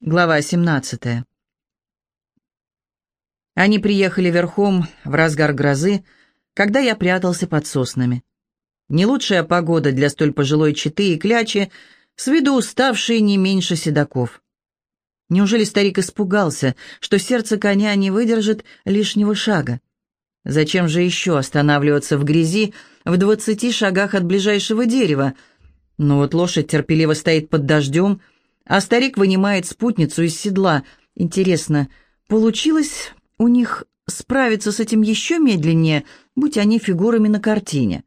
Глава 17. Они приехали верхом в разгар грозы, когда я прятался под соснами. Не лучшая погода для столь пожилой четы и клячи, с виду уставшие не меньше седаков. Неужели старик испугался, что сердце коня не выдержит лишнего шага? Зачем же еще останавливаться в грязи в двадцати шагах от ближайшего дерева? Но вот лошадь терпеливо стоит под дождем, а старик вынимает спутницу из седла. Интересно, получилось у них справиться с этим еще медленнее, будь они фигурами на картине?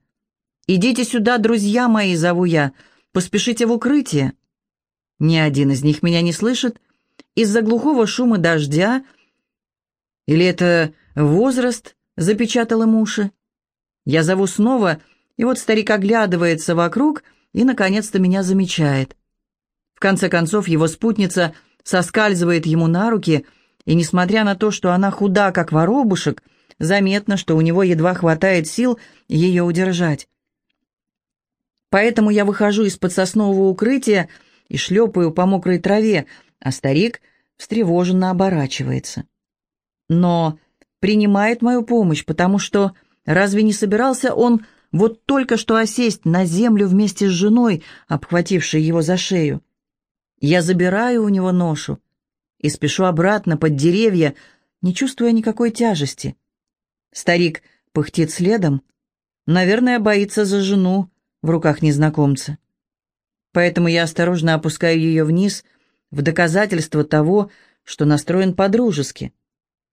«Идите сюда, друзья мои», — зову я, — «поспешите в укрытие». Ни один из них меня не слышит. Из-за глухого шума дождя... Или это возраст запечатал им уши? Я зову снова, и вот старик оглядывается вокруг и, наконец-то, меня замечает конце концов, его спутница соскальзывает ему на руки, и, несмотря на то, что она худа, как воробушек, заметно, что у него едва хватает сил ее удержать. Поэтому я выхожу из-под соснового укрытия и шлепаю по мокрой траве, а старик встревоженно оборачивается. Но принимает мою помощь, потому что разве не собирался он вот только что осесть на землю вместе с женой, обхватившей его за шею? Я забираю у него ношу и спешу обратно под деревья, не чувствуя никакой тяжести. Старик пыхтит следом, наверное, боится за жену в руках незнакомца. Поэтому я осторожно опускаю ее вниз в доказательство того, что настроен по-дружески.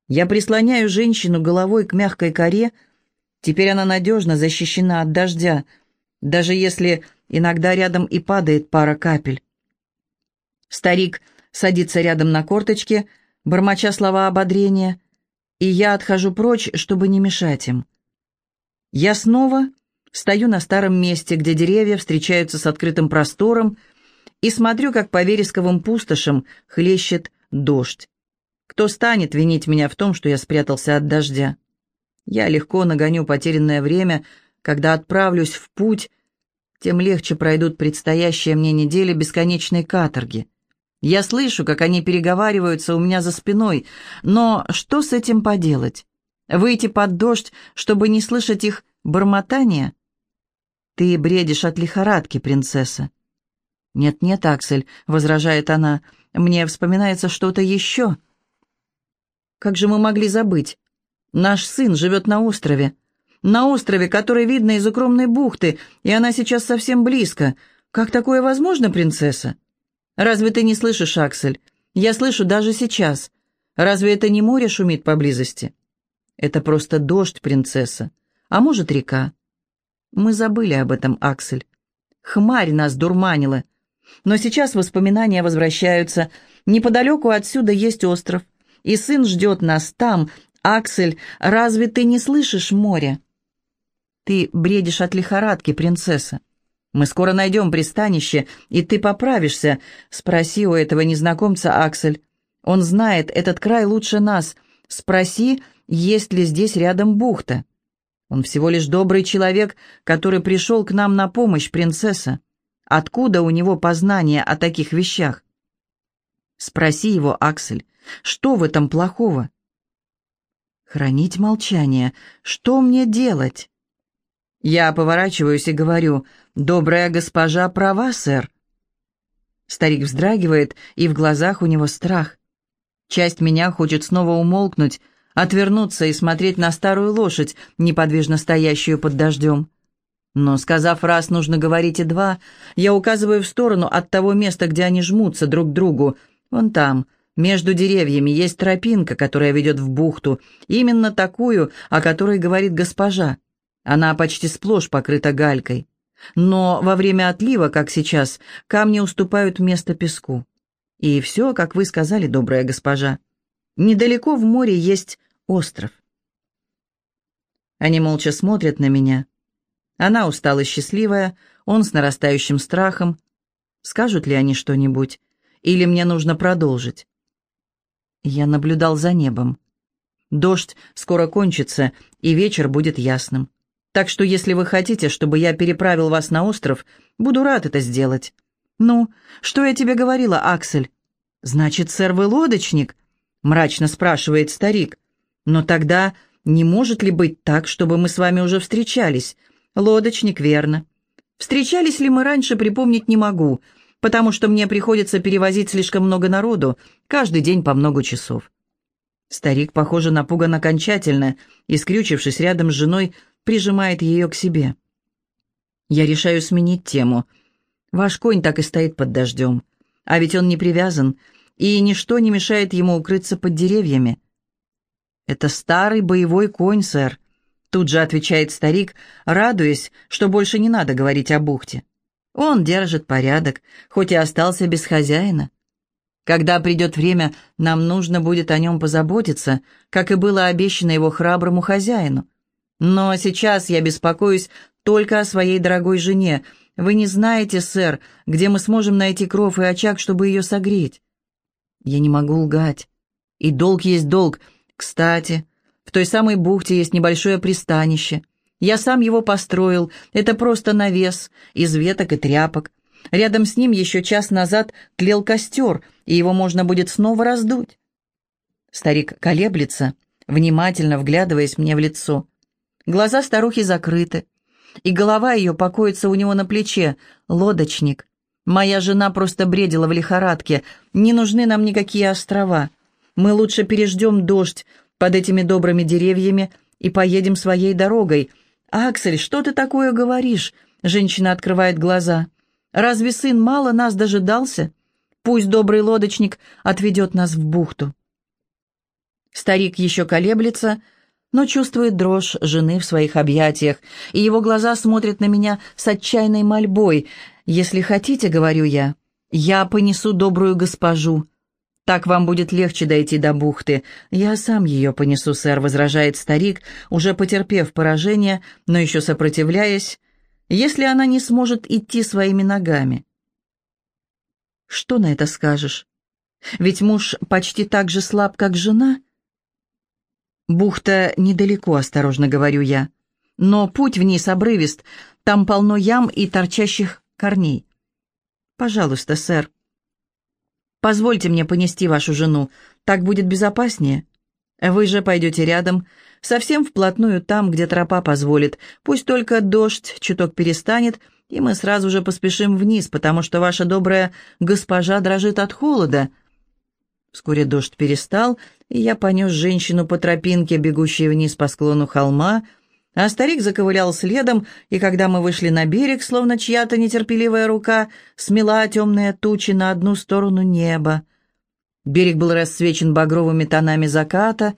Я прислоняю женщину головой к мягкой коре, теперь она надежно защищена от дождя, даже если иногда рядом и падает пара капель. Старик садится рядом на корточке, бормоча слова ободрения, и я отхожу прочь, чтобы не мешать им. Я снова стою на старом месте, где деревья встречаются с открытым простором, и смотрю, как по вересковым пустошам хлещет дождь. Кто станет винить меня в том, что я спрятался от дождя? Я легко нагоню потерянное время, когда отправлюсь в путь, тем легче пройдут предстоящие мне недели бесконечной каторги. Я слышу, как они переговариваются у меня за спиной, но что с этим поделать? Выйти под дождь, чтобы не слышать их бормотания? Ты бредишь от лихорадки, принцесса. «Нет-нет, Аксель», — возражает она, — «мне вспоминается что-то еще». «Как же мы могли забыть? Наш сын живет на острове. На острове, который видно из укромной бухты, и она сейчас совсем близко. Как такое возможно, принцесса?» Разве ты не слышишь, Аксель? Я слышу даже сейчас. Разве это не море шумит поблизости? Это просто дождь, принцесса. А может, река? Мы забыли об этом, Аксель. Хмарь нас дурманила. Но сейчас воспоминания возвращаются. Неподалеку отсюда есть остров. И сын ждет нас там. Аксель, разве ты не слышишь море? Ты бредишь от лихорадки, принцесса. Мы скоро найдем пристанище, и ты поправишься. Спроси у этого незнакомца, Аксель. Он знает этот край лучше нас. Спроси, есть ли здесь рядом бухта. Он всего лишь добрый человек, который пришел к нам на помощь, принцесса. Откуда у него познание о таких вещах? Спроси его, Аксель, что в этом плохого? Хранить молчание. Что мне делать? Я поворачиваюсь и говорю, «Добрая госпожа права, сэр». Старик вздрагивает, и в глазах у него страх. Часть меня хочет снова умолкнуть, отвернуться и смотреть на старую лошадь, неподвижно стоящую под дождем. Но, сказав раз, нужно говорить и два, я указываю в сторону от того места, где они жмутся друг к другу. Вон там, между деревьями, есть тропинка, которая ведет в бухту, именно такую, о которой говорит госпожа. Она почти сплошь покрыта галькой. Но во время отлива, как сейчас, камни уступают место песку. И все, как вы сказали, добрая госпожа. Недалеко в море есть остров. Они молча смотрят на меня. Она устала счастливая, он с нарастающим страхом. Скажут ли они что-нибудь? Или мне нужно продолжить? Я наблюдал за небом. Дождь скоро кончится, и вечер будет ясным. Так что если вы хотите, чтобы я переправил вас на остров, буду рад это сделать. Ну, что я тебе говорила, Аксель? «Значит, сэр, вы лодочник?» — мрачно спрашивает старик. «Но тогда не может ли быть так, чтобы мы с вами уже встречались? Лодочник, верно. Встречались ли мы раньше, припомнить не могу, потому что мне приходится перевозить слишком много народу, каждый день по много часов». Старик, похоже, напуган окончательно и, скрючившись рядом с женой, прижимает ее к себе. Я решаю сменить тему. Ваш конь так и стоит под дождем. А ведь он не привязан, и ничто не мешает ему укрыться под деревьями. «Это старый боевой конь, сэр», — тут же отвечает старик, радуясь, что больше не надо говорить о бухте. «Он держит порядок, хоть и остался без хозяина. Когда придет время, нам нужно будет о нем позаботиться, как и было обещано его храброму хозяину. Но сейчас я беспокоюсь только о своей дорогой жене. Вы не знаете, сэр, где мы сможем найти кров и очаг, чтобы ее согреть. Я не могу лгать. И долг есть долг. Кстати, в той самой бухте есть небольшое пристанище. Я сам его построил. Это просто навес из веток и тряпок. Рядом с ним еще час назад тлел костер, и его можно будет снова раздуть. Старик колеблется, внимательно вглядываясь мне в лицо. Глаза старухи закрыты, и голова ее покоится у него на плече. Лодочник. Моя жена просто бредила в лихорадке. Не нужны нам никакие острова. Мы лучше переждем дождь под этими добрыми деревьями и поедем своей дорогой. «Аксель, что ты такое говоришь?» Женщина открывает глаза. «Разве сын мало нас дожидался? Пусть добрый лодочник отведет нас в бухту». Старик еще колеблется, — но чувствует дрожь жены в своих объятиях, и его глаза смотрят на меня с отчаянной мольбой. «Если хотите, — говорю я, — я понесу добрую госпожу. Так вам будет легче дойти до бухты. Я сам ее понесу, сэр», — возражает старик, уже потерпев поражение, но еще сопротивляясь, если она не сможет идти своими ногами. Что на это скажешь? Ведь муж почти так же слаб, как жена — «Бухта недалеко», — осторожно говорю я. «Но путь вниз обрывист, там полно ям и торчащих корней». «Пожалуйста, сэр». «Позвольте мне понести вашу жену, так будет безопаснее. Вы же пойдете рядом, совсем вплотную там, где тропа позволит. Пусть только дождь чуток перестанет, и мы сразу же поспешим вниз, потому что ваша добрая госпожа дрожит от холода». Вскоре дождь перестал, и я понес женщину по тропинке, бегущей вниз по склону холма, а старик заковылял следом, и когда мы вышли на берег, словно чья-то нетерпеливая рука смела темные тучи на одну сторону неба. Берег был расцвечен багровыми тонами заката,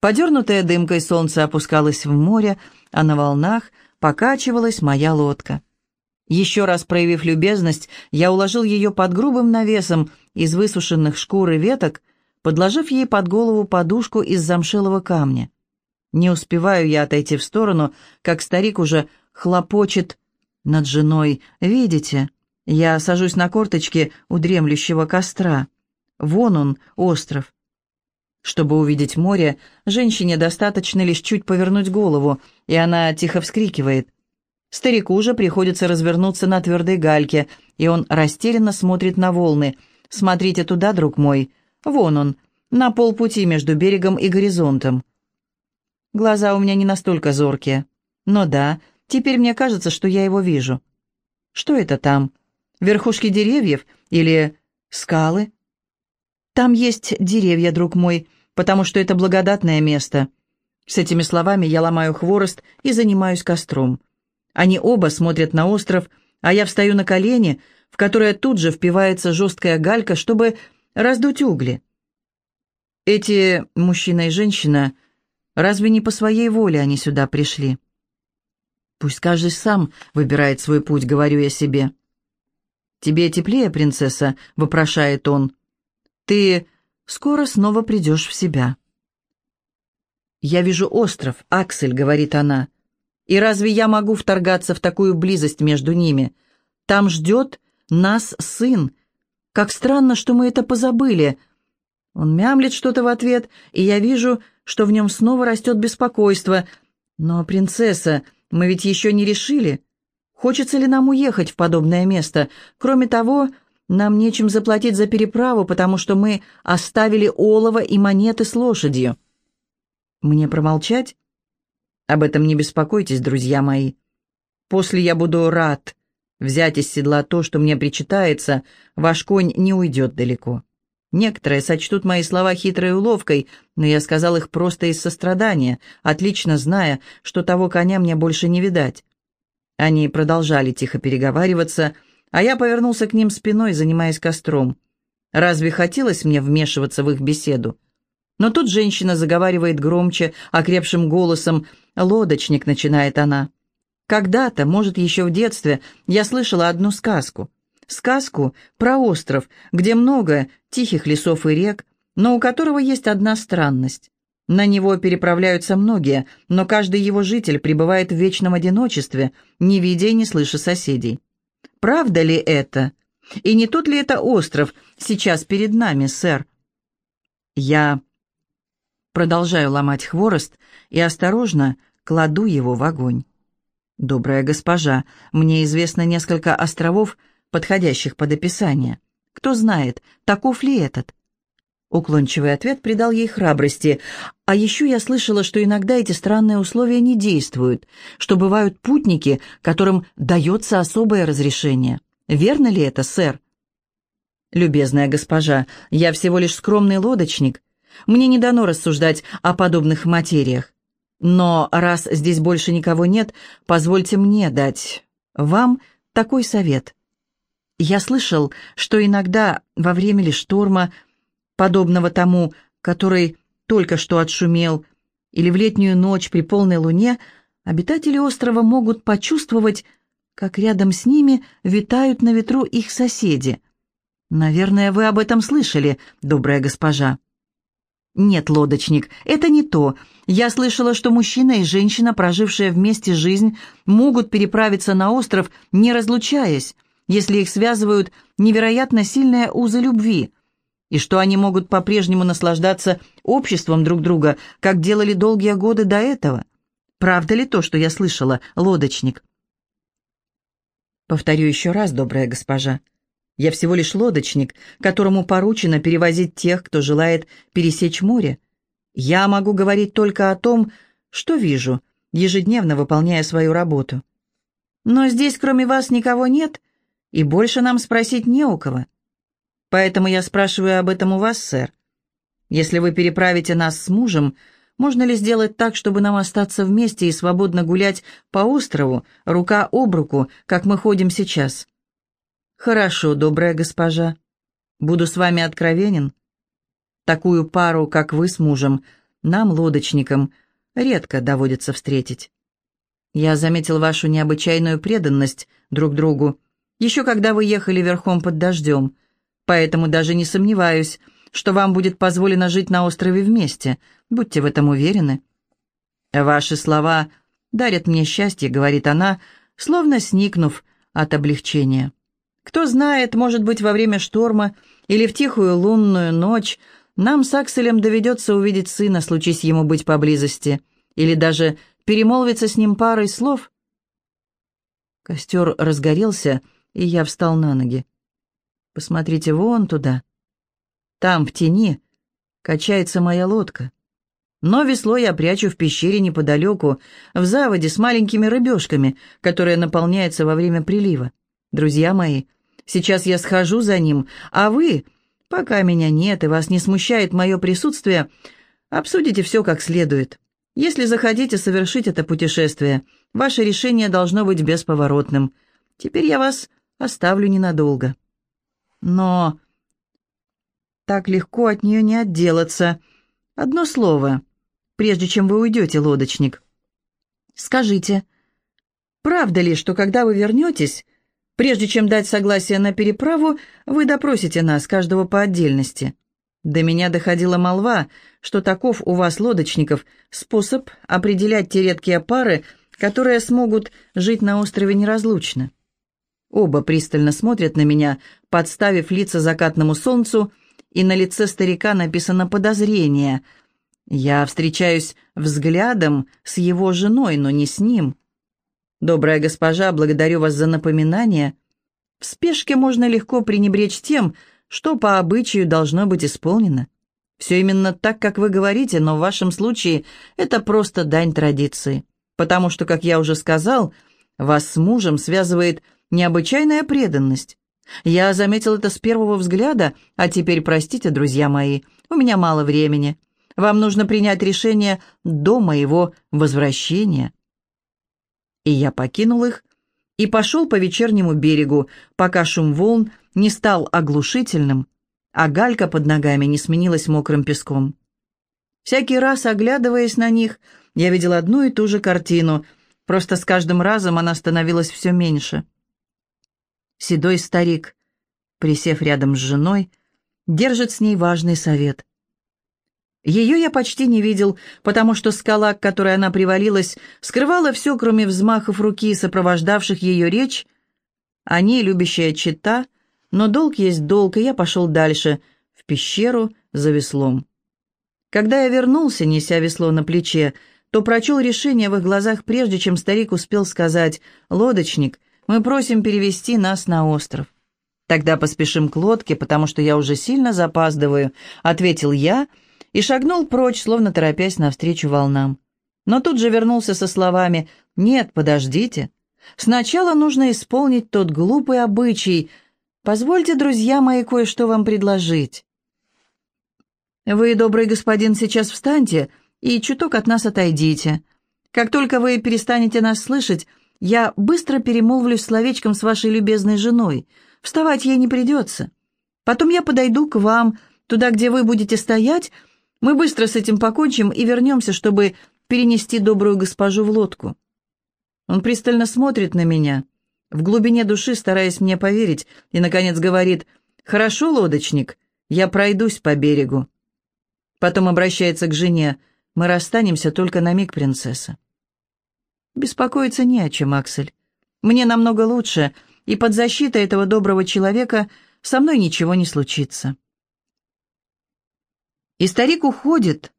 подернутая дымкой солнце опускалось в море, а на волнах покачивалась моя лодка. Еще раз проявив любезность, я уложил ее под грубым навесом из высушенных шкур и веток, подложив ей под голову подушку из замшелого камня. Не успеваю я отойти в сторону, как старик уже хлопочет над женой. «Видите, я сажусь на корточки у дремлющего костра. Вон он, остров». Чтобы увидеть море, женщине достаточно лишь чуть повернуть голову, и она тихо вскрикивает. Старику же приходится развернуться на твердой гальке, и он растерянно смотрит на волны. «Смотрите туда, друг мой, Вон он, на полпути между берегом и горизонтом. Глаза у меня не настолько зоркие. Но да, теперь мне кажется, что я его вижу. Что это там? Верхушки деревьев или скалы? Там есть деревья, друг мой, потому что это благодатное место. С этими словами я ломаю хворост и занимаюсь костром. Они оба смотрят на остров, а я встаю на колени, в которое тут же впивается жесткая галька, чтобы раздуть угли. Эти мужчина и женщина, разве не по своей воле они сюда пришли? Пусть каждый сам выбирает свой путь, говорю я себе. «Тебе теплее, принцесса?» — вопрошает он. «Ты скоро снова придешь в себя». «Я вижу остров, Аксель», — говорит она. «И разве я могу вторгаться в такую близость между ними? Там ждет нас сын, как странно, что мы это позабыли. Он мямлет что-то в ответ, и я вижу, что в нем снова растет беспокойство. Но, принцесса, мы ведь еще не решили. Хочется ли нам уехать в подобное место? Кроме того, Нам нечем заплатить за переправу, потому что мы оставили олово и монеты с лошадью. Мне промолчать? Об этом не беспокойтесь, друзья мои. После я буду рад взять из седла то, что мне причитается, ваш конь не уйдет далеко. Некоторые сочтут мои слова хитрой уловкой, но я сказал их просто из сострадания, отлично зная, что того коня мне больше не видать. Они продолжали тихо переговариваться, а я повернулся к ним спиной, занимаясь костром. Разве хотелось мне вмешиваться в их беседу? Но тут женщина заговаривает громче, окрепшим голосом. «Лодочник», — начинает она. «Когда-то, может, еще в детстве, я слышала одну сказку сказку про остров, где много тихих лесов и рек, но у которого есть одна странность. На него переправляются многие, но каждый его житель пребывает в вечном одиночестве, не видя и не слыша соседей. Правда ли это? И не тот ли это остров сейчас перед нами, сэр? Я продолжаю ломать хворост и осторожно кладу его в огонь. «Добрая госпожа, мне известно несколько островов, подходящих под описание. Кто знает, таков ли этот? Уклончивый ответ придал ей храбрости. А еще я слышала, что иногда эти странные условия не действуют, что бывают путники, которым дается особое разрешение. Верно ли это, сэр? Любезная госпожа, я всего лишь скромный лодочник. Мне не дано рассуждать о подобных материях. Но раз здесь больше никого нет, позвольте мне дать вам такой совет. Я слышал, что иногда во время ли шторма, подобного тому, который только что отшумел, или в летнюю ночь при полной луне, обитатели острова могут почувствовать, как рядом с ними витают на ветру их соседи. Наверное, вы об этом слышали, добрая госпожа. Нет, лодочник, это не то. Я слышала, что мужчина и женщина, прожившие вместе жизнь, могут переправиться на остров, не разлучаясь, если их связывают невероятно сильные узы любви, и что они могут по-прежнему наслаждаться обществом друг друга, как делали долгие годы до этого. Правда ли то, что я слышала, лодочник? Повторю еще раз, добрая госпожа. Я всего лишь лодочник, которому поручено перевозить тех, кто желает пересечь море. Я могу говорить только о том, что вижу, ежедневно выполняя свою работу. Но здесь кроме вас никого нет, и больше нам спросить не у кого. Поэтому я спрашиваю об этом у вас, сэр. Если вы переправите нас с мужем, можно ли сделать так, чтобы нам остаться вместе и свободно гулять по острову, рука об руку, как мы ходим сейчас? Хорошо, добрая госпожа. Буду с вами откровенен. Такую пару, как вы с мужем, нам, лодочникам, редко доводится встретить. Я заметил вашу необычайную преданность друг другу, еще когда вы ехали верхом под дождем. Поэтому даже не сомневаюсь, что вам будет позволено жить на острове вместе. Будьте в этом уверены». «Ваши слова дарят мне счастье», — говорит она, словно сникнув от облегчения. «Кто знает, может быть, во время шторма или в тихую лунную ночь нам с Акселем доведется увидеть сына, случись ему быть поблизости, или даже перемолвиться с ним парой слов». Костер разгорелся, — и я встал на ноги. «Посмотрите вон туда. Там, в тени, качается моя лодка. Но весло я прячу в пещере неподалеку, в заводе с маленькими рыбешками, которая наполняется во время прилива. Друзья мои, сейчас я схожу за ним, а вы, пока меня нет и вас не смущает мое присутствие, обсудите все как следует. Если захотите совершить это путешествие, ваше решение должно быть бесповоротным. Теперь я вас оставлю ненадолго. Но так легко от нее не отделаться. Одно слово, прежде чем вы уйдете, лодочник. Скажите, правда ли, что когда вы вернетесь, прежде чем дать согласие на переправу, вы допросите нас, каждого по отдельности? До меня доходила молва, что таков у вас, лодочников, способ определять те редкие пары, которые смогут жить на острове неразлучно. Оба пристально смотрят на меня, подставив лица закатному солнцу, и на лице старика написано «подозрение». Я встречаюсь взглядом с его женой, но не с ним. «Добрая госпожа, благодарю вас за напоминание. В спешке можно легко пренебречь тем, что по обычаю должно быть исполнено. Все именно так, как вы говорите, но в вашем случае это просто дань традиции. Потому что, как я уже сказал, вас с мужем связывает необычайная преданность. Я заметил это с первого взгляда, а теперь, простите, друзья мои, у меня мало времени. Вам нужно принять решение до моего возвращения. И я покинул их и пошел по вечернему берегу, пока шум волн не стал оглушительным, а галька под ногами не сменилась мокрым песком. Всякий раз, оглядываясь на них, я видел одну и ту же картину, просто с каждым разом она становилась все меньше. Седой старик, присев рядом с женой, держит с ней важный совет. Ее я почти не видел, потому что скала, к которой она привалилась, скрывала все, кроме взмахов руки, сопровождавших ее речь. Они, любящая чита, но долг есть долг, и я пошел дальше, в пещеру за веслом. Когда я вернулся, неся весло на плече, то прочел решение в их глазах, прежде чем старик успел сказать «Лодочник, мы просим перевести нас на остров». «Тогда поспешим к лодке, потому что я уже сильно запаздываю», — ответил я и шагнул прочь, словно торопясь навстречу волнам. Но тут же вернулся со словами «Нет, подождите. Сначала нужно исполнить тот глупый обычай, Позвольте, друзья мои, кое-что вам предложить. Вы, добрый господин, сейчас встаньте и чуток от нас отойдите. Как только вы перестанете нас слышать, я быстро перемолвлюсь словечком с вашей любезной женой. Вставать ей не придется. Потом я подойду к вам, туда, где вы будете стоять. Мы быстро с этим покончим и вернемся, чтобы перенести добрую госпожу в лодку. Он пристально смотрит на меня — в глубине души стараясь мне поверить, и, наконец, говорит «Хорошо, лодочник, я пройдусь по берегу». Потом обращается к жене «Мы расстанемся только на миг, принцесса». Беспокоиться не о чем, Аксель. Мне намного лучше, и под защитой этого доброго человека со мной ничего не случится. И старик уходит,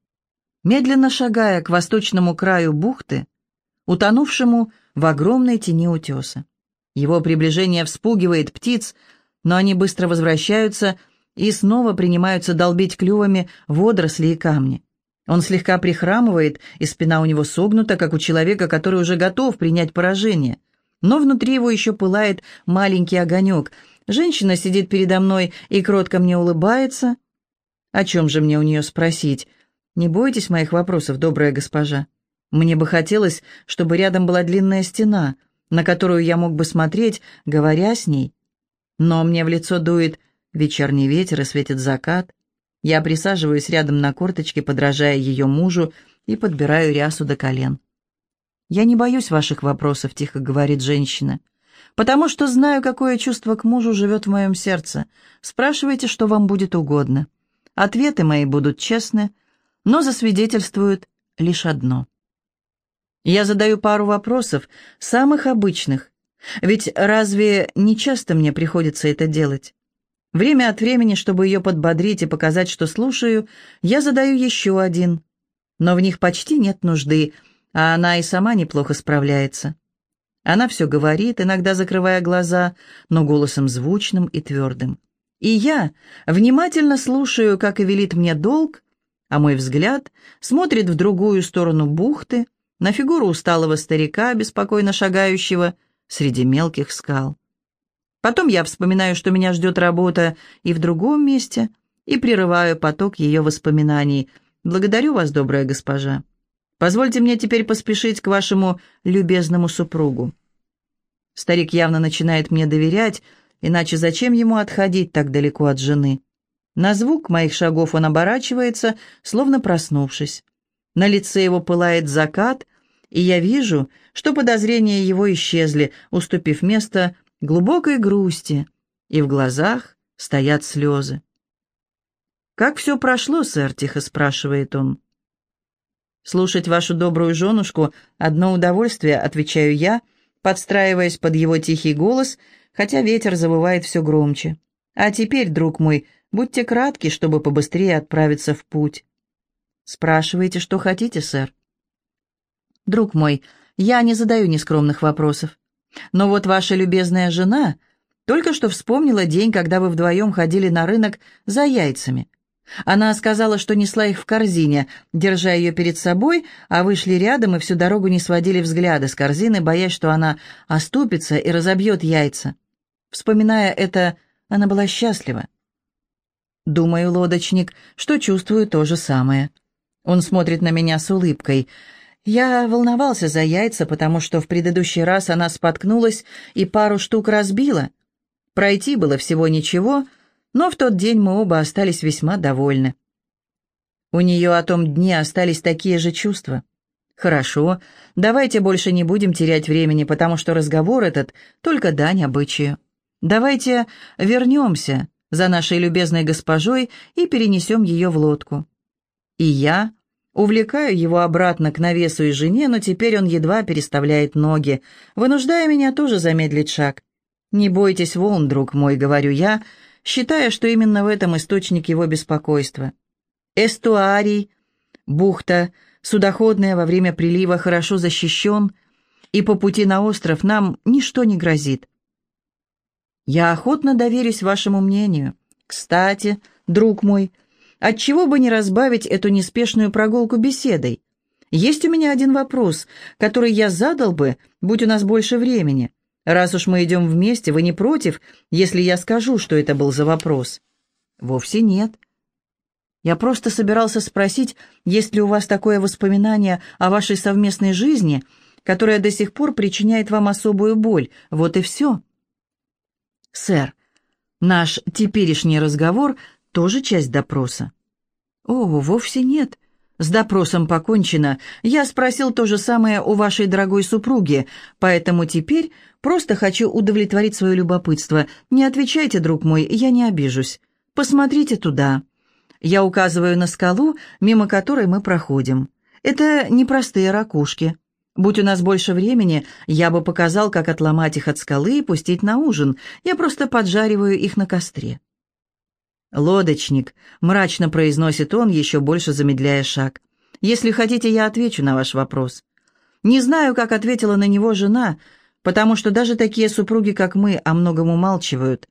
медленно шагая к восточному краю бухты, утонувшему в огромной тени утеса. Его приближение вспугивает птиц, но они быстро возвращаются и снова принимаются долбить клювами водоросли и камни. Он слегка прихрамывает, и спина у него согнута, как у человека, который уже готов принять поражение. Но внутри его еще пылает маленький огонек. Женщина сидит передо мной и кротко мне улыбается. О чем же мне у нее спросить? Не бойтесь моих вопросов, добрая госпожа. Мне бы хотелось, чтобы рядом была длинная стена — на которую я мог бы смотреть, говоря с ней. Но мне в лицо дует вечерний ветер и светит закат. Я присаживаюсь рядом на корточке, подражая ее мужу, и подбираю рясу до колен. «Я не боюсь ваших вопросов», — тихо говорит женщина, «потому что знаю, какое чувство к мужу живет в моем сердце. Спрашивайте, что вам будет угодно. Ответы мои будут честны, но засвидетельствуют лишь одно. Я задаю пару вопросов, самых обычных. Ведь разве не часто мне приходится это делать? Время от времени, чтобы ее подбодрить и показать, что слушаю, я задаю еще один. Но в них почти нет нужды, а она и сама неплохо справляется. Она все говорит, иногда закрывая глаза, но голосом звучным и твердым. И я внимательно слушаю, как и велит мне долг, а мой взгляд смотрит в другую сторону бухты, на фигуру усталого старика, беспокойно шагающего среди мелких скал. Потом я вспоминаю, что меня ждет работа и в другом месте, и прерываю поток ее воспоминаний. Благодарю вас, добрая госпожа. Позвольте мне теперь поспешить к вашему любезному супругу. Старик явно начинает мне доверять, иначе зачем ему отходить так далеко от жены? На звук моих шагов он оборачивается, словно проснувшись. На лице его пылает закат, и я вижу, что подозрения его исчезли, уступив место глубокой грусти, и в глазах стоят слезы. «Как все прошло, сэр?» — тихо спрашивает он. «Слушать вашу добрую женушку — одно удовольствие», — отвечаю я, подстраиваясь под его тихий голос, хотя ветер завывает все громче. «А теперь, друг мой, будьте кратки, чтобы побыстрее отправиться в путь». «Спрашивайте, что хотите, сэр». «Друг мой, я не задаю нескромных вопросов. Но вот ваша любезная жена Только что вспомнила день, когда вы вдвоем ходили на рынок за яйцами. Она сказала, что несла их в корзине, держа ее перед собой, а вышли рядом и всю дорогу не сводили взгляды с корзины, боясь, что она оступится и разобьет яйца. Вспоминая это, она была счастлива. Думаю, лодочник, что чувствую то же самое. Он смотрит на меня с улыбкой. Я волновался за яйца, потому что в предыдущий раз она споткнулась и пару штук разбила. Пройти было всего ничего, но в тот день мы оба остались весьма довольны. У нее о том дне остались такие же чувства. Хорошо, давайте больше не будем терять времени, потому что разговор этот только дань обычаю. Давайте вернемся за нашей любезной госпожой и перенесем ее в лодку. И я увлекаю его обратно к навесу и жене, но теперь он едва переставляет ноги, вынуждая меня тоже замедлить шаг. «Не бойтесь волн, друг мой», — говорю я, считая, что именно в этом источник его беспокойства. Эстуарий, бухта, судоходная во время прилива хорошо защищен, и по пути на остров нам ничто не грозит. Я охотно доверюсь вашему мнению. Кстати, друг мой, отчего бы не разбавить эту неспешную прогулку беседой? Есть у меня один вопрос, который я задал бы, будь у нас больше времени. Раз уж мы идем вместе, вы не против, если я скажу, что это был за вопрос? Вовсе нет. Я просто собирался спросить, есть ли у вас такое воспоминание о вашей совместной жизни, которое до сих пор причиняет вам особую боль. Вот и все. Сэр, наш теперешний разговор тоже часть допроса. О, вовсе нет. С допросом покончено. Я спросил то же самое у вашей дорогой супруги, поэтому теперь просто хочу удовлетворить свое любопытство. Не отвечайте, друг мой, я не обижусь. Посмотрите туда. Я указываю на скалу, мимо которой мы проходим. Это непростые ракушки. Будь у нас больше времени, я бы показал, как отломать их от скалы и пустить на ужин. Я просто поджариваю их на костре. «Лодочник», — мрачно произносит он, еще больше замедляя шаг. «Если хотите, я отвечу на ваш вопрос». Не знаю, как ответила на него жена, потому что даже такие супруги, как мы, о многом умалчивают.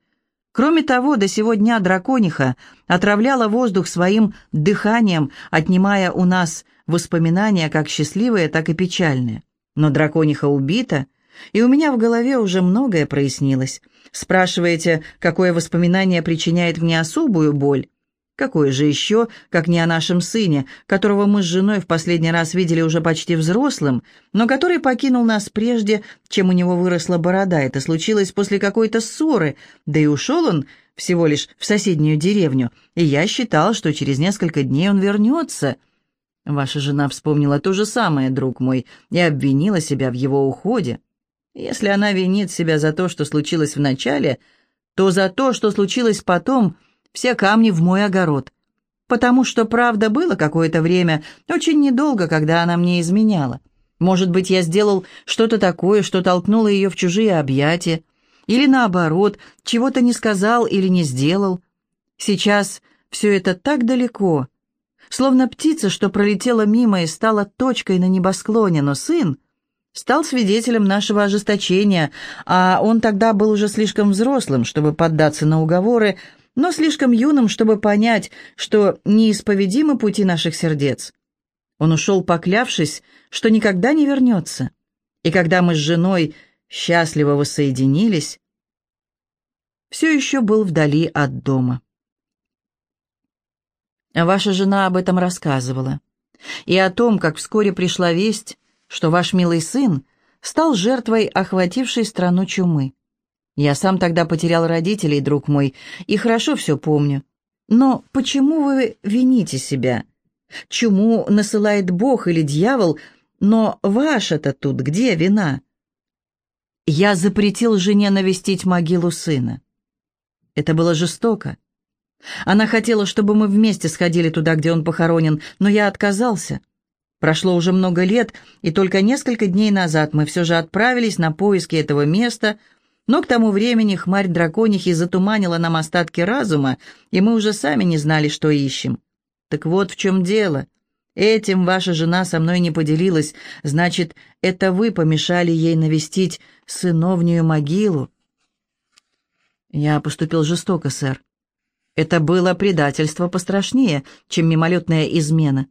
Кроме того, до сего дня дракониха отравляла воздух своим дыханием, отнимая у нас воспоминания как счастливые, так и печальные. Но дракониха убита, и у меня в голове уже многое прояснилось. Спрашиваете, какое воспоминание причиняет мне особую боль? Какое же еще, как не о нашем сыне, которого мы с женой в последний раз видели уже почти взрослым, но который покинул нас прежде, чем у него выросла борода. Это случилось после какой-то ссоры, да и ушел он всего лишь в соседнюю деревню, и я считал, что через несколько дней он вернется. Ваша жена вспомнила то же самое, друг мой, и обвинила себя в его уходе. Если она винит себя за то, что случилось в начале, то за то, что случилось потом, все камни в мой огород. Потому что, правда, было какое-то время, очень недолго, когда она мне изменяла. Может быть, я сделал что-то такое, что толкнуло ее в чужие объятия, или наоборот, чего-то не сказал или не сделал. Сейчас все это так далеко, словно птица, что пролетела мимо и стала точкой на небосклоне, но сын стал свидетелем нашего ожесточения, а он тогда был уже слишком взрослым, чтобы поддаться на уговоры, но слишком юным, чтобы понять, что неисповедимы пути наших сердец. Он ушел, поклявшись, что никогда не вернется. И когда мы с женой счастливо воссоединились, все еще был вдали от дома. Ваша жена об этом рассказывала. И о том, как вскоре пришла весть, что ваш милый сын стал жертвой охватившей страну чумы. Я сам тогда потерял родителей, друг мой, и хорошо все помню. Но почему вы вините себя? Чуму насылает Бог или дьявол, но ваша-то тут где вина? Я запретил жене навестить могилу сына. Это было жестоко. Она хотела, чтобы мы вместе сходили туда, где он похоронен, но я отказался. Прошло уже много лет, и только несколько дней назад мы все же отправились на поиски этого места, но к тому времени хмарь драконихи затуманила нам остатки разума, и мы уже сами не знали, что ищем. Так вот в чем дело. Этим ваша жена со мной не поделилась, значит, это вы помешали ей навестить сыновнюю могилу. Я поступил жестоко, сэр. Это было предательство пострашнее, чем мимолетная измена.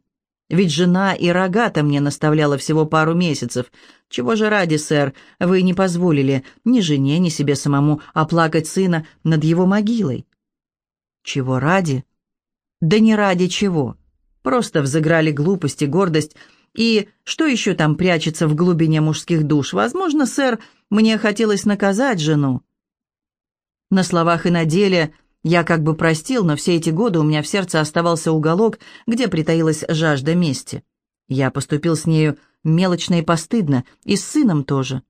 Ведь жена и рогата мне наставляла всего пару месяцев. Чего же ради, сэр, вы не позволили ни жене, ни себе самому оплакать сына над его могилой? Чего ради? Да не ради чего. Просто взыграли глупость и гордость. И что еще там прячется в глубине мужских душ? Возможно, сэр, мне хотелось наказать жену. На словах и на деле я как бы простил, но все эти годы у меня в сердце оставался уголок, где притаилась жажда мести. Я поступил с нею мелочно и постыдно, и с сыном тоже.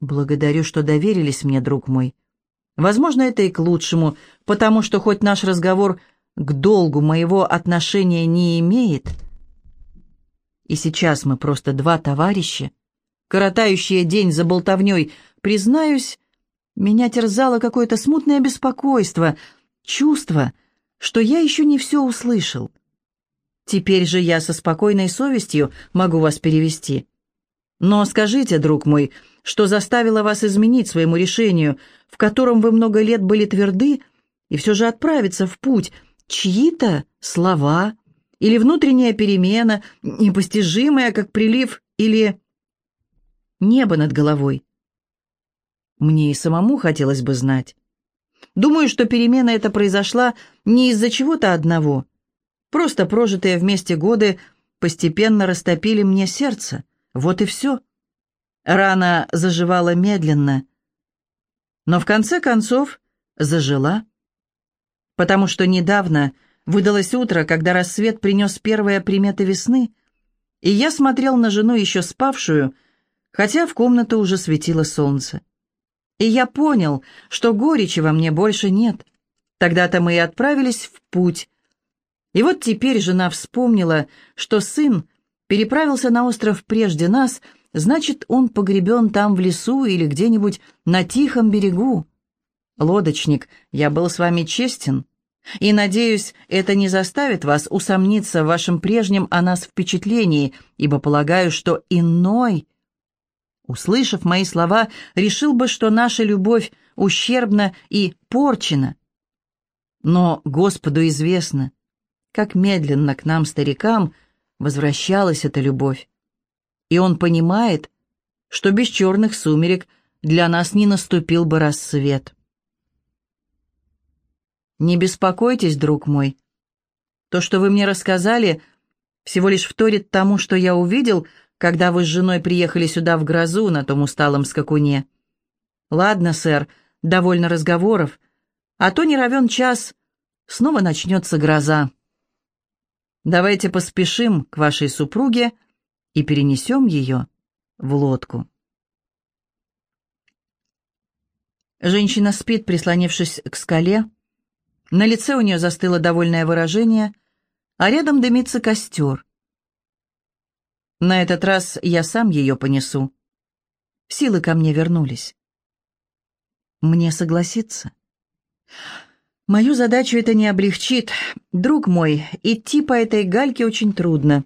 Благодарю, что доверились мне, друг мой. Возможно, это и к лучшему, потому что хоть наш разговор к долгу моего отношения не имеет, и сейчас мы просто два товарища, коротающие день за болтовней, признаюсь, меня терзало какое-то смутное беспокойство, чувство, что я еще не все услышал. Теперь же я со спокойной совестью могу вас перевести. Но скажите, друг мой, что заставило вас изменить своему решению, в котором вы много лет были тверды, и все же отправиться в путь, чьи-то слова или внутренняя перемена, непостижимая, как прилив, или небо над головой. Мне и самому хотелось бы знать. Думаю, что перемена эта произошла не из-за чего-то одного. Просто прожитые вместе годы постепенно растопили мне сердце. Вот и все. Рана заживала медленно, но в конце концов зажила. Потому что недавно выдалось утро, когда рассвет принес первые приметы весны, и я смотрел на жену, еще спавшую, хотя в комнату уже светило солнце. И я понял, что горечи во мне больше нет. Тогда-то мы и отправились в путь. И вот теперь жена вспомнила, что сын переправился на остров прежде нас, значит, он погребен там в лесу или где-нибудь на тихом берегу. Лодочник, я был с вами честен, и, надеюсь, это не заставит вас усомниться в вашем прежнем о нас впечатлении, ибо полагаю, что иной услышав мои слова, решил бы, что наша любовь ущербна и порчена. Но Господу известно, как медленно к нам, старикам, возвращалась эта любовь. И Он понимает, что без черных сумерек для нас не наступил бы рассвет. Не беспокойтесь, друг мой. То, что вы мне рассказали, всего лишь вторит тому, что я увидел — когда вы с женой приехали сюда в грозу на том усталом скакуне. Ладно, сэр, довольно разговоров, а то не равен час, снова начнется гроза. Давайте поспешим к вашей супруге и перенесем ее в лодку. Женщина спит, прислонившись к скале. На лице у нее застыло довольное выражение, а рядом дымится костер. На этот раз я сам ее понесу. Силы ко мне вернулись. Мне согласиться? Мою задачу это не облегчит. Друг мой, идти по этой гальке очень трудно.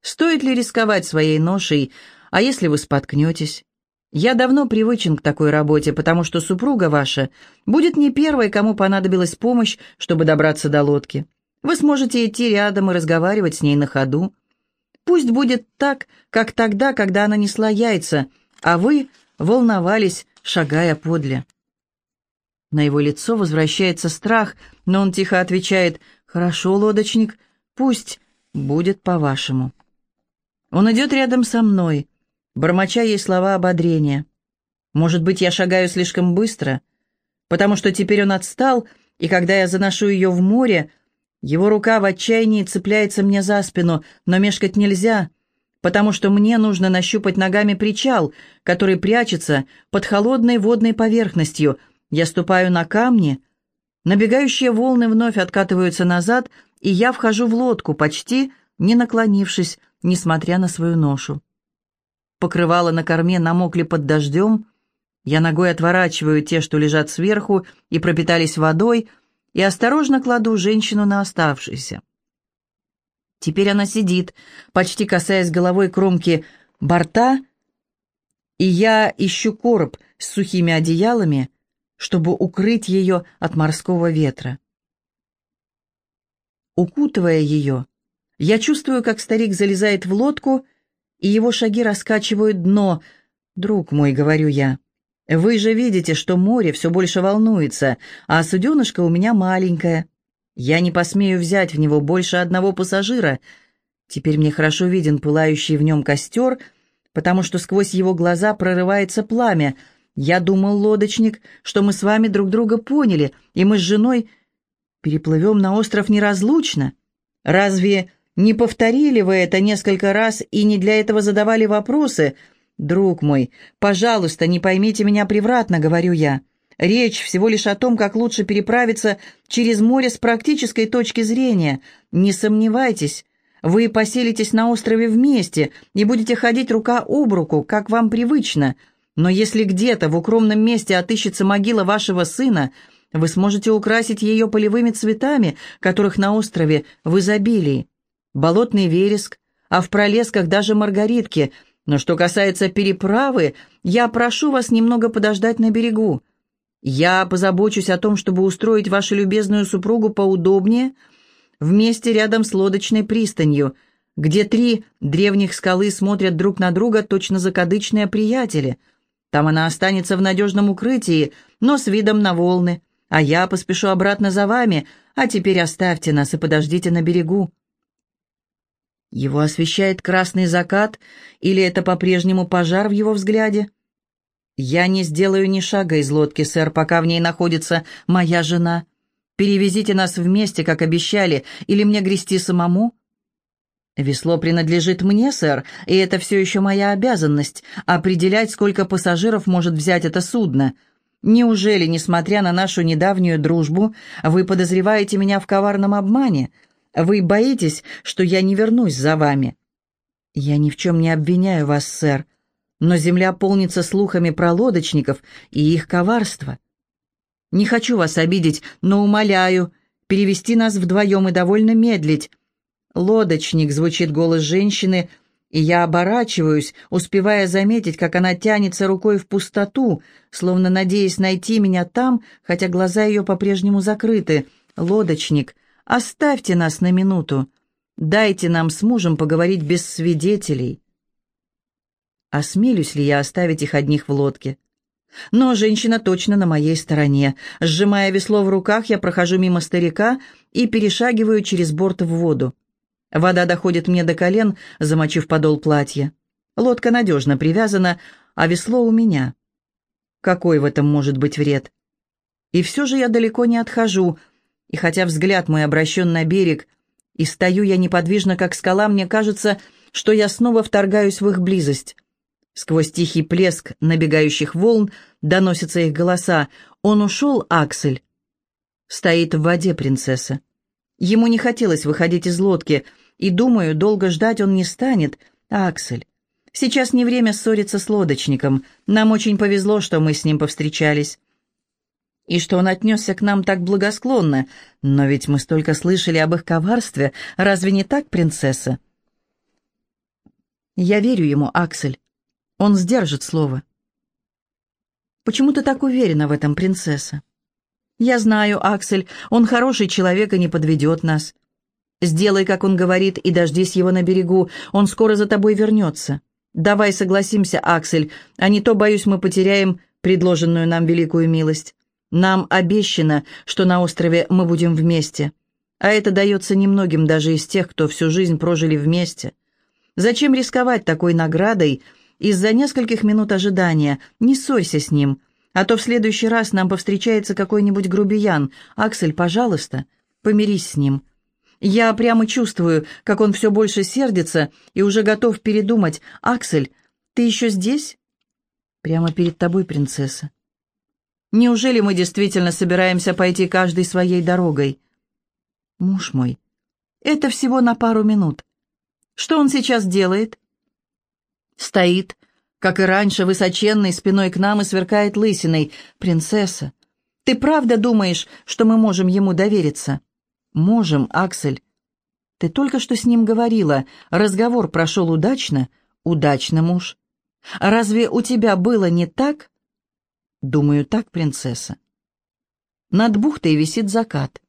Стоит ли рисковать своей ношей, а если вы споткнетесь? Я давно привычен к такой работе, потому что супруга ваша будет не первой, кому понадобилась помощь, чтобы добраться до лодки. Вы сможете идти рядом и разговаривать с ней на ходу. Пусть будет так, как тогда, когда она несла яйца, а вы волновались, шагая подле. На его лицо возвращается страх, но он тихо отвечает «Хорошо, лодочник, пусть будет по-вашему». Он идет рядом со мной, бормоча ей слова ободрения. Может быть, я шагаю слишком быстро, потому что теперь он отстал, и когда я заношу ее в море, его рука в отчаянии цепляется мне за спину, но мешкать нельзя, потому что мне нужно нащупать ногами причал, который прячется под холодной водной поверхностью. Я ступаю на камни, набегающие волны вновь откатываются назад, и я вхожу в лодку, почти не наклонившись, несмотря на свою ношу. Покрывало на корме намокли под дождем, я ногой отворачиваю те, что лежат сверху и пропитались водой, и осторожно кладу женщину на оставшийся. Теперь она сидит, почти касаясь головой кромки борта, и я ищу короб с сухими одеялами, чтобы укрыть ее от морского ветра. Укутывая ее, я чувствую, как старик залезает в лодку, и его шаги раскачивают дно. «Друг мой», — говорю я, — «вы же видите, что море все больше волнуется, а суденышко у меня маленькое. Я не посмею взять в него больше одного пассажира. Теперь мне хорошо виден пылающий в нем костер, потому что сквозь его глаза прорывается пламя. Я думал, лодочник, что мы с вами друг друга поняли, и мы с женой переплывем на остров неразлучно. Разве не повторили вы это несколько раз и не для этого задавали вопросы? Друг мой, пожалуйста, не поймите меня превратно, говорю я. Речь всего лишь о том, как лучше переправиться через море с практической точки зрения. Не сомневайтесь, вы поселитесь на острове вместе и будете ходить рука об руку, как вам привычно. Но если где-то в укромном месте отыщется могила вашего сына, вы сможете украсить ее полевыми цветами, которых на острове в изобилии. Болотный вереск, а в пролесках даже маргаритки. Но что касается переправы, я прошу вас немного подождать на берегу. Я позабочусь о том, чтобы устроить вашу любезную супругу поудобнее в месте рядом с лодочной пристанью, где три древних скалы смотрят друг на друга точно закадычные приятели. Там она останется в надежном укрытии, но с видом на волны, а я поспешу обратно за вами, а теперь оставьте нас и подождите на берегу. Его освещает красный закат, или это по-прежнему пожар в его взгляде? «Я не сделаю ни шага из лодки, сэр, пока в ней находится моя жена. Перевезите нас вместе, как обещали, или мне грести самому?» «Весло принадлежит мне, сэр, и это все еще моя обязанность — определять, сколько пассажиров может взять это судно. Неужели, несмотря на нашу недавнюю дружбу, вы подозреваете меня в коварном обмане? Вы боитесь, что я не вернусь за вами?» «Я ни в чем не обвиняю вас, сэр но земля полнится слухами про лодочников и их коварство. Не хочу вас обидеть, но умоляю, перевести нас вдвоем и довольно медлить. «Лодочник», — звучит голос женщины, и я оборачиваюсь, успевая заметить, как она тянется рукой в пустоту, словно надеясь найти меня там, хотя глаза ее по-прежнему закрыты. «Лодочник, оставьте нас на минуту. Дайте нам с мужем поговорить без свидетелей». Осмелюсь ли я оставить их одних в лодке? Но женщина точно на моей стороне. Сжимая весло в руках, я прохожу мимо старика и перешагиваю через борт в воду. Вода доходит мне до колен, замочив подол платья. Лодка надежно привязана, а весло у меня. Какой в этом может быть вред? И все же я далеко не отхожу, и хотя взгляд мой обращен на берег, и стою я неподвижно, как скала, мне кажется, что я снова вторгаюсь в их близость. Сквозь тихий плеск набегающих волн доносятся их голоса. «Он ушел, Аксель!» Стоит в воде принцесса. Ему не хотелось выходить из лодки, и, думаю, долго ждать он не станет. Аксель, сейчас не время ссориться с лодочником. Нам очень повезло, что мы с ним повстречались. И что он отнесся к нам так благосклонно. Но ведь мы столько слышали об их коварстве. Разве не так, принцесса? Я верю ему, Аксель. Он сдержит слово. Почему ты так уверена в этом, принцесса? Я знаю, Аксель, он хороший человек и не подведет нас. Сделай, как он говорит, и дождись его на берегу. Он скоро за тобой вернется. Давай согласимся, Аксель, а не то, боюсь, мы потеряем предложенную нам великую милость. Нам обещано, что на острове мы будем вместе. А это дается немногим даже из тех, кто всю жизнь прожили вместе. Зачем рисковать такой наградой, из-за нескольких минут ожидания. Не ссорься с ним, а то в следующий раз нам повстречается какой-нибудь грубиян. Аксель, пожалуйста, помирись с ним. Я прямо чувствую, как он все больше сердится и уже готов передумать. Аксель, ты еще здесь? Прямо перед тобой, принцесса. Неужели мы действительно собираемся пойти каждой своей дорогой? Муж мой, это всего на пару минут. Что он сейчас делает? Стоит, как и раньше, высоченной спиной к нам и сверкает лысиной. «Принцесса, ты правда думаешь, что мы можем ему довериться?» «Можем, Аксель. Ты только что с ним говорила. Разговор прошел удачно?» «Удачно, муж. Разве у тебя было не так?» «Думаю, так, принцесса. Над бухтой висит закат.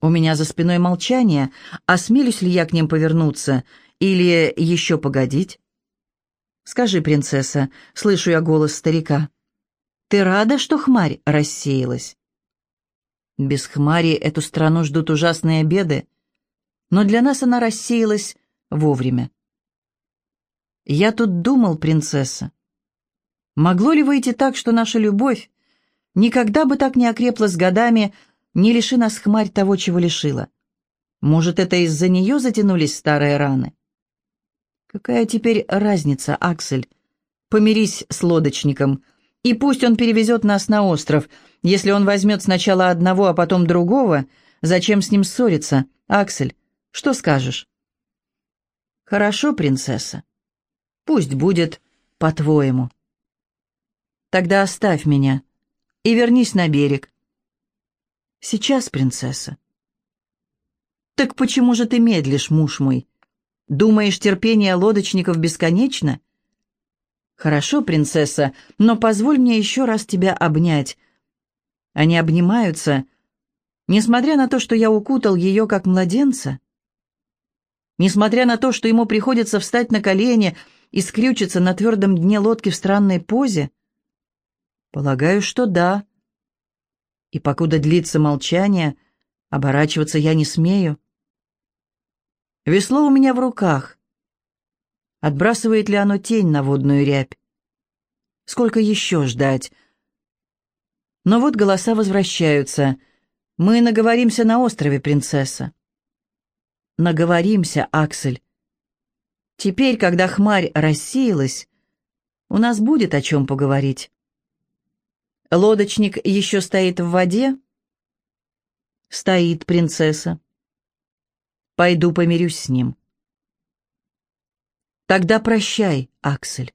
У меня за спиной молчание, осмелюсь ли я к ним повернуться или еще погодить? «Скажи, принцесса», — слышу я голос старика, — «ты рада, что хмарь рассеялась?» Без хмари эту страну ждут ужасные беды, но для нас она рассеялась вовремя. Я тут думал, принцесса, могло ли выйти так, что наша любовь никогда бы так не окрепла с годами, не лиши нас хмарь того, чего лишила? Может, это из-за нее затянулись старые раны? Какая теперь разница, Аксель? Помирись с лодочником, и пусть он перевезет нас на остров. Если он возьмет сначала одного, а потом другого, зачем с ним ссориться? Аксель, что скажешь? Хорошо, принцесса. Пусть будет по-твоему. Тогда оставь меня и вернись на берег. Сейчас, принцесса. Так почему же ты медлишь, муж мой? Думаешь, терпение лодочников бесконечно? Хорошо, принцесса, но позволь мне еще раз тебя обнять. Они обнимаются, несмотря на то, что я укутал ее как младенца. Несмотря на то, что ему приходится встать на колени и скрючиться на твердом дне лодки в странной позе. Полагаю, что да. И покуда длится молчание, оборачиваться я не смею. Весло у меня в руках. Отбрасывает ли оно тень на водную рябь? Сколько еще ждать? Но вот голоса возвращаются. Мы наговоримся на острове, принцесса. Наговоримся, Аксель. Теперь, когда хмарь рассеялась, у нас будет о чем поговорить. Лодочник еще стоит в воде? Стоит, принцесса. Пойду помирюсь с ним. Тогда прощай, Аксель.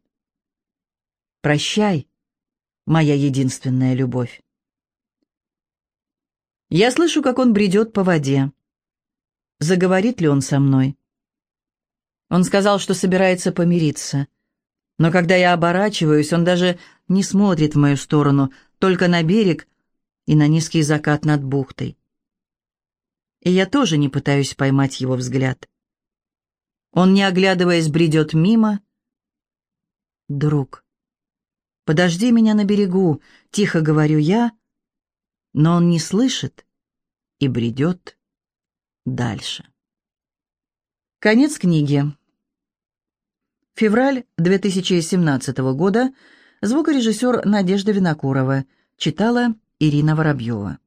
Прощай, моя единственная любовь. Я слышу, как он бредет по воде. Заговорит ли он со мной? Он сказал, что собирается помириться. Но когда я оборачиваюсь, он даже не смотрит в мою сторону, только на берег и на низкий закат над бухтой и я тоже не пытаюсь поймать его взгляд. Он, не оглядываясь, бредет мимо. «Друг, подожди меня на берегу», — тихо говорю я, но он не слышит и бредет дальше. Конец книги. Февраль 2017 года. Звукорежиссер Надежда Винокурова. Читала Ирина Воробьева.